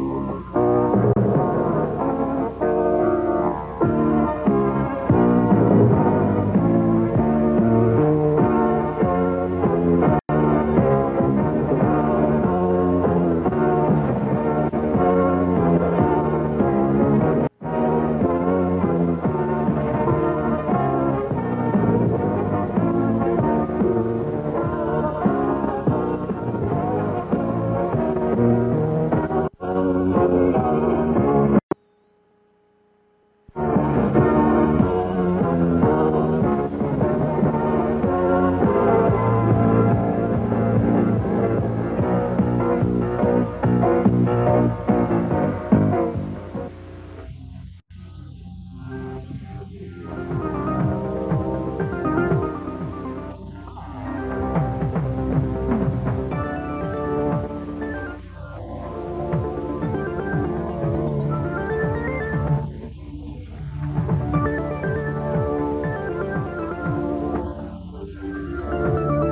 Lord.